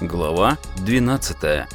Глава 12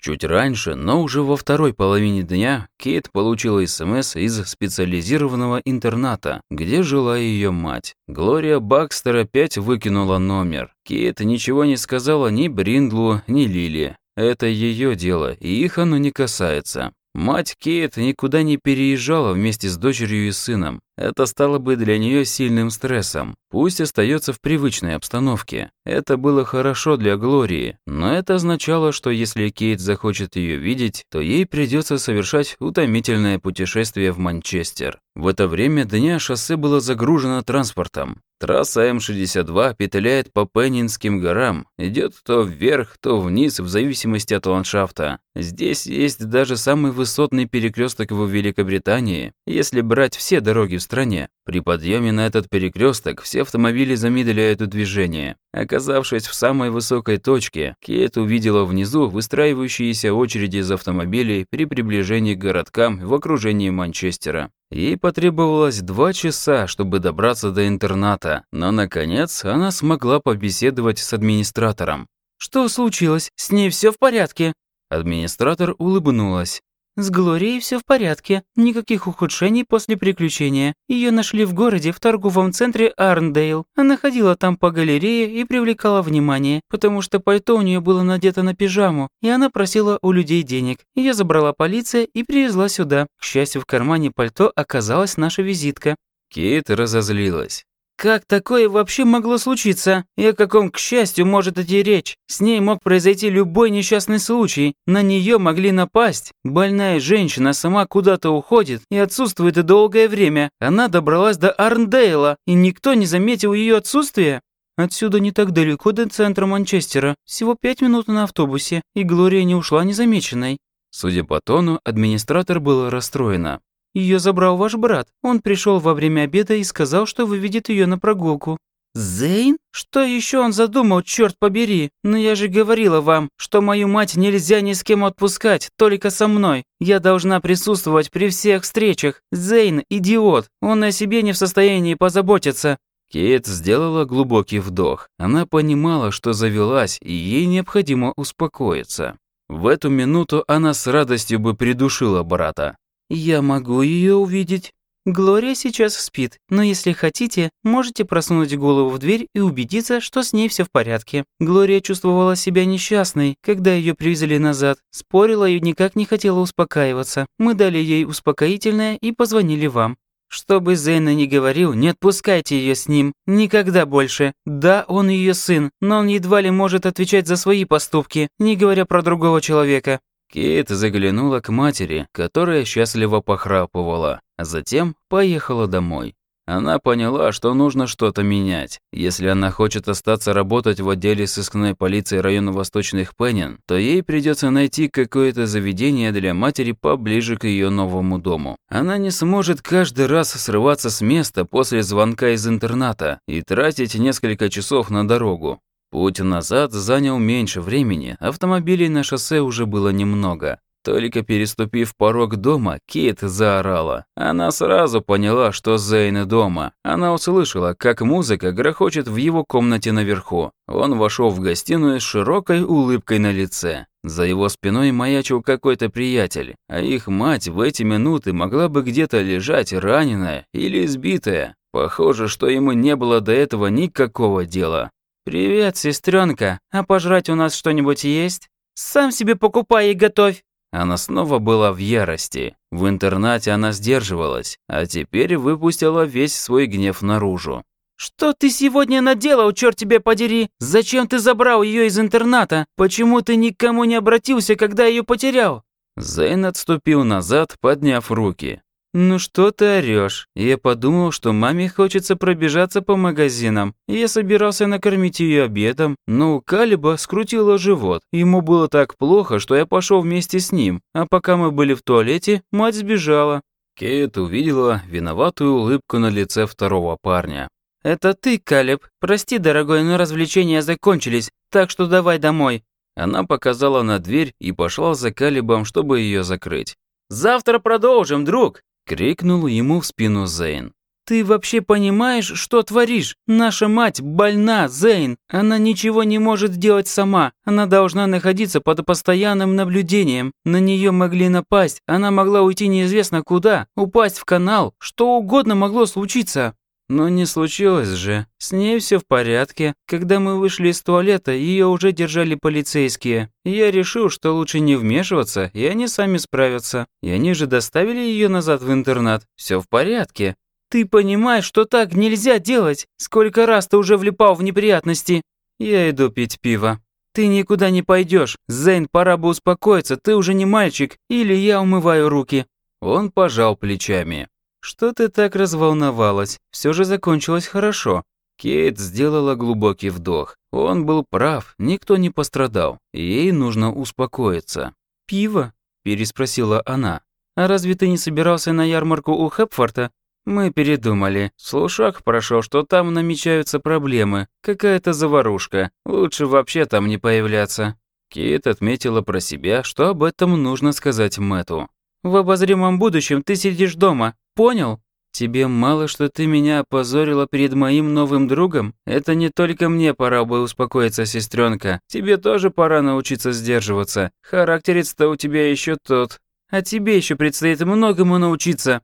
Чуть раньше, но уже во второй половине дня, Кейт получила СМС из специализированного интерната, где жила ее мать. Глория Бакстер опять выкинула номер. Кейт ничего не сказала ни Бриндлу, ни Лили. Это ее дело, и их оно не касается. Мать Кейт никуда не переезжала вместе с дочерью и сыном. Это стало бы для нее сильным стрессом. Пусть остается в привычной обстановке. Это было хорошо для Глории, но это означало, что если Кейт захочет ее видеть, то ей придется совершать утомительное путешествие в Манчестер. В это время дня шоссе было загружено транспортом. Трасса М-62 петляет по Пеннинским горам, идет то вверх, то вниз, в зависимости от ландшафта. Здесь есть даже самый высотный перекресток в Великобритании, если брать все дороги в стране. При подъеме на этот перекресток все автомобили замедляют движение. Оказавшись в самой высокой точке, Кейт увидела внизу выстраивающиеся очереди из автомобилей при приближении к городкам в окружении Манчестера. Ей потребовалось два часа, чтобы добраться до интерната, но, наконец, она смогла побеседовать с администратором. «Что случилось? С ней все в порядке?» Администратор улыбнулась. С Глорией все в порядке, никаких ухудшений после приключения. Ее нашли в городе в торговом центре Арндейл. Она ходила там по галерее и привлекала внимание, потому что пальто у нее было надето на пижаму, и она просила у людей денег. Ее забрала полиция и привезла сюда. К счастью, в кармане пальто оказалась наша визитка. Кейт разозлилась. Как такое вообще могло случиться? И о каком, к счастью, может идти речь? С ней мог произойти любой несчастный случай. На нее могли напасть. Больная женщина сама куда-то уходит и отсутствует долгое время. Она добралась до Арндейла, и никто не заметил ее отсутствия. Отсюда не так далеко до центра Манчестера. Всего пять минут на автобусе, и Глория не ушла незамеченной. Судя по тону, администратор была расстроена. Ее забрал ваш брат. Он пришел во время обеда и сказал, что выведет ее на прогулку». «Зейн? Что еще он задумал, черт побери? Но я же говорила вам, что мою мать нельзя ни с кем отпускать, только со мной. Я должна присутствовать при всех встречах. Зейн – идиот. Он о себе не в состоянии позаботиться». Кейт сделала глубокий вдох. Она понимала, что завелась, и ей необходимо успокоиться. В эту минуту она с радостью бы придушила брата. «Я могу ее увидеть?» Глория сейчас спит, но если хотите, можете просунуть голову в дверь и убедиться, что с ней все в порядке. Глория чувствовала себя несчастной, когда ее привезли назад. Спорила и никак не хотела успокаиваться. Мы дали ей успокоительное и позвонили вам. Что бы Зейна ни говорил, не отпускайте ее с ним. Никогда больше. Да, он ее сын, но он едва ли может отвечать за свои поступки, не говоря про другого человека. Кейт заглянула к матери, которая счастливо похрапывала, а затем поехала домой. Она поняла, что нужно что-то менять. Если она хочет остаться работать в отделе сыскной полиции района Восточных Пеннин, то ей придется найти какое-то заведение для матери поближе к ее новому дому. Она не сможет каждый раз срываться с места после звонка из интерната и тратить несколько часов на дорогу. Путь назад занял меньше времени, автомобилей на шоссе уже было немного. Только переступив порог дома, Кейт заорала. Она сразу поняла, что Зейн дома. Она услышала, как музыка грохочет в его комнате наверху. Он вошел в гостиную с широкой улыбкой на лице. За его спиной маячил какой-то приятель, а их мать в эти минуты могла бы где-то лежать раненая или избитая. Похоже, что ему не было до этого никакого дела. «Привет, сестренка. А пожрать у нас что-нибудь есть? Сам себе покупай и готовь!» Она снова была в ярости. В интернате она сдерживалась, а теперь выпустила весь свой гнев наружу. «Что ты сегодня наделал, черт тебе подери? Зачем ты забрал ее из интерната? Почему ты никому не обратился, когда ее потерял?» Зейн отступил назад, подняв руки. «Ну что ты орёшь? Я подумал, что маме хочется пробежаться по магазинам. Я собирался накормить ее обедом, но у Калиба скрутило живот. Ему было так плохо, что я пошел вместе с ним. А пока мы были в туалете, мать сбежала». Кейт увидела виноватую улыбку на лице второго парня. «Это ты, Калиб. Прости, дорогой, но развлечения закончились, так что давай домой». Она показала на дверь и пошла за Калибом, чтобы ее закрыть. «Завтра продолжим, друг!» Крикнул ему в спину Зейн. Ты вообще понимаешь, что творишь? Наша мать больна, Зейн. Она ничего не может делать сама. Она должна находиться под постоянным наблюдением. На нее могли напасть. Она могла уйти неизвестно куда, упасть в канал. Что угодно могло случиться. Но не случилось же. С ней все в порядке. Когда мы вышли из туалета, ее уже держали полицейские. Я решил, что лучше не вмешиваться, и они сами справятся. И они же доставили ее назад в интернат. Все в порядке. «Ты понимаешь, что так нельзя делать? Сколько раз ты уже влипал в неприятности?» «Я иду пить пиво». «Ты никуда не пойдешь. Зейн, пора бы успокоиться, ты уже не мальчик, или я умываю руки». Он пожал плечами. «Что ты так разволновалась? Все же закончилось хорошо». Кейт сделала глубокий вдох. Он был прав, никто не пострадал. Ей нужно успокоиться. «Пиво?» – переспросила она. «А разве ты не собирался на ярмарку у Хепфорта? Мы передумали. Слушок прошел, что там намечаются проблемы. Какая-то заварушка. Лучше вообще там не появляться. Кит отметила про себя, что об этом нужно сказать Мэту. В обозримом будущем ты сидишь дома. Понял? Тебе мало, что ты меня опозорила перед моим новым другом? Это не только мне пора бы успокоиться, сестренка. Тебе тоже пора научиться сдерживаться. Характерец-то у тебя еще тот. А тебе еще предстоит многому научиться.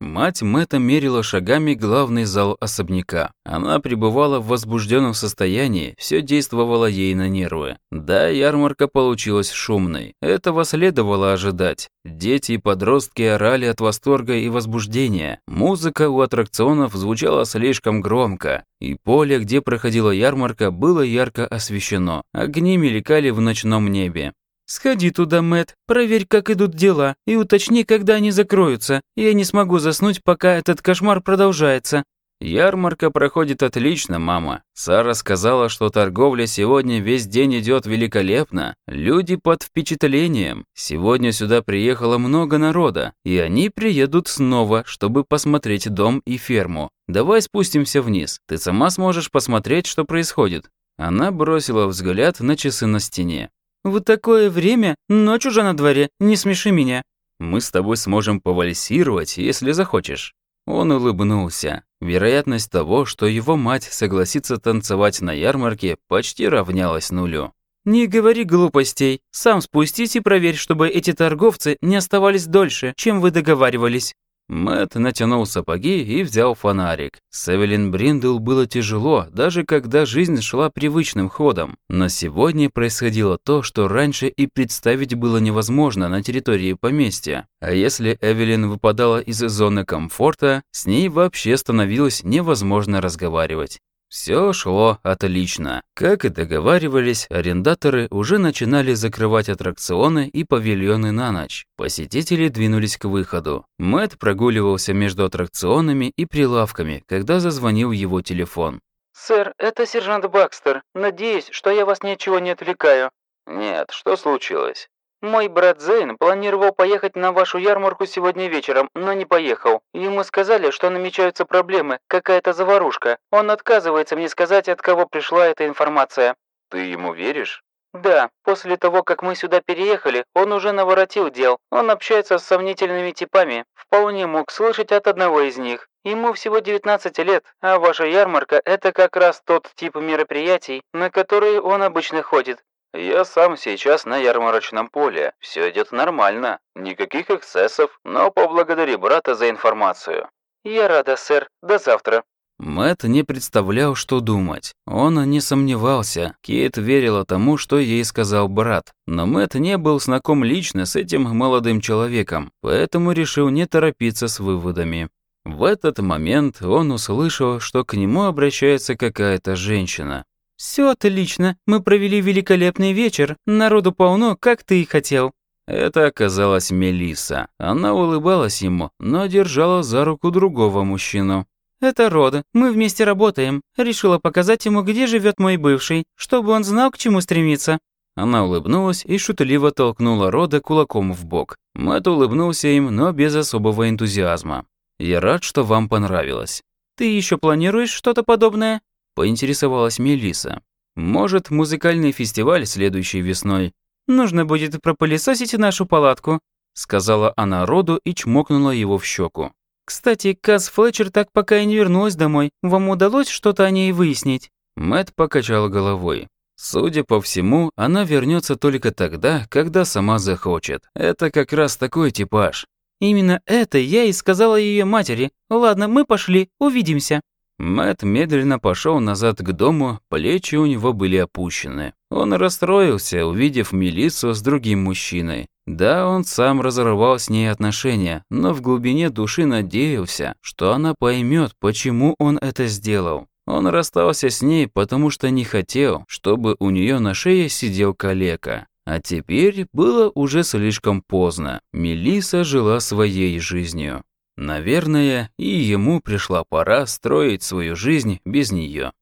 Мать Мэтта мерила шагами главный зал особняка. Она пребывала в возбужденном состоянии, все действовало ей на нервы. Да, ярмарка получилась шумной. Этого следовало ожидать. Дети и подростки орали от восторга и возбуждения. Музыка у аттракционов звучала слишком громко. И поле, где проходила ярмарка, было ярко освещено. Огни мелькали в ночном небе. «Сходи туда, Мэт, проверь, как идут дела, и уточни, когда они закроются. Я не смогу заснуть, пока этот кошмар продолжается». «Ярмарка проходит отлично, мама. Сара сказала, что торговля сегодня весь день идет великолепно. Люди под впечатлением. Сегодня сюда приехало много народа, и они приедут снова, чтобы посмотреть дом и ферму. Давай спустимся вниз. Ты сама сможешь посмотреть, что происходит». Она бросила взгляд на часы на стене. «В такое время? Ночь уже на дворе, не смеши меня». «Мы с тобой сможем повальсировать, если захочешь». Он улыбнулся. Вероятность того, что его мать согласится танцевать на ярмарке, почти равнялась нулю. «Не говори глупостей. Сам спустись и проверь, чтобы эти торговцы не оставались дольше, чем вы договаривались». Мэт натянул сапоги и взял фонарик. С Эвелин Бриндл было тяжело, даже когда жизнь шла привычным ходом. Но сегодня происходило то, что раньше и представить было невозможно на территории поместья. А если Эвелин выпадала из зоны комфорта, с ней вообще становилось невозможно разговаривать. Все шло отлично. Как и договаривались, арендаторы уже начинали закрывать аттракционы и павильоны на ночь. Посетители двинулись к выходу. Мэт прогуливался между аттракционами и прилавками, когда зазвонил его телефон. «Сэр, это сержант Бакстер. Надеюсь, что я вас ничего не отвлекаю». «Нет, что случилось?» Мой брат Зейн планировал поехать на вашу ярмарку сегодня вечером, но не поехал. Ему сказали, что намечаются проблемы, какая-то заварушка. Он отказывается мне сказать, от кого пришла эта информация. Ты ему веришь? Да, после того, как мы сюда переехали, он уже наворотил дел. Он общается с сомнительными типами. Вполне мог слышать от одного из них. Ему всего 19 лет, а ваша ярмарка – это как раз тот тип мероприятий, на которые он обычно ходит. Я сам сейчас на ярмарочном поле. Все идет нормально. Никаких эксцессов, но поблагодари брата за информацию. Я рада, сэр. До завтра. Мэт не представлял, что думать. Он не сомневался. Кейт верила тому, что ей сказал брат. Но Мэт не был знаком лично с этим молодым человеком, поэтому решил не торопиться с выводами. В этот момент он услышал, что к нему обращается какая-то женщина. «Все отлично. Мы провели великолепный вечер. Народу полно, как ты и хотел». Это оказалась Мелиса. Она улыбалась ему, но держала за руку другого мужчину. «Это Рода. Мы вместе работаем. Решила показать ему, где живет мой бывший, чтобы он знал, к чему стремиться». Она улыбнулась и шутливо толкнула Рода кулаком в бок. Мэтт улыбнулся им, но без особого энтузиазма. «Я рад, что вам понравилось». «Ты еще планируешь что-то подобное?» Поинтересовалась Мелиса. Может, музыкальный фестиваль следующей весной? Нужно будет пропылесосить нашу палатку, сказала она Роду и чмокнула его в щеку. Кстати, Каз Флетчер так пока и не вернулась домой. Вам удалось что-то о ней выяснить?» Мэт покачал головой. Судя по всему, она вернется только тогда, когда сама захочет. Это как раз такой типаж. Именно это я и сказала ее матери. Ладно, мы пошли, увидимся. Мэт медленно пошел назад к дому, плечи у него были опущены. Он расстроился, увидев Мелиссу с другим мужчиной. Да, он сам разорвал с ней отношения, но в глубине души надеялся, что она поймет, почему он это сделал. Он расстался с ней, потому что не хотел, чтобы у нее на шее сидел калека. А теперь было уже слишком поздно. Мелиса жила своей жизнью. Наверное, и ему пришла пора строить свою жизнь без нее.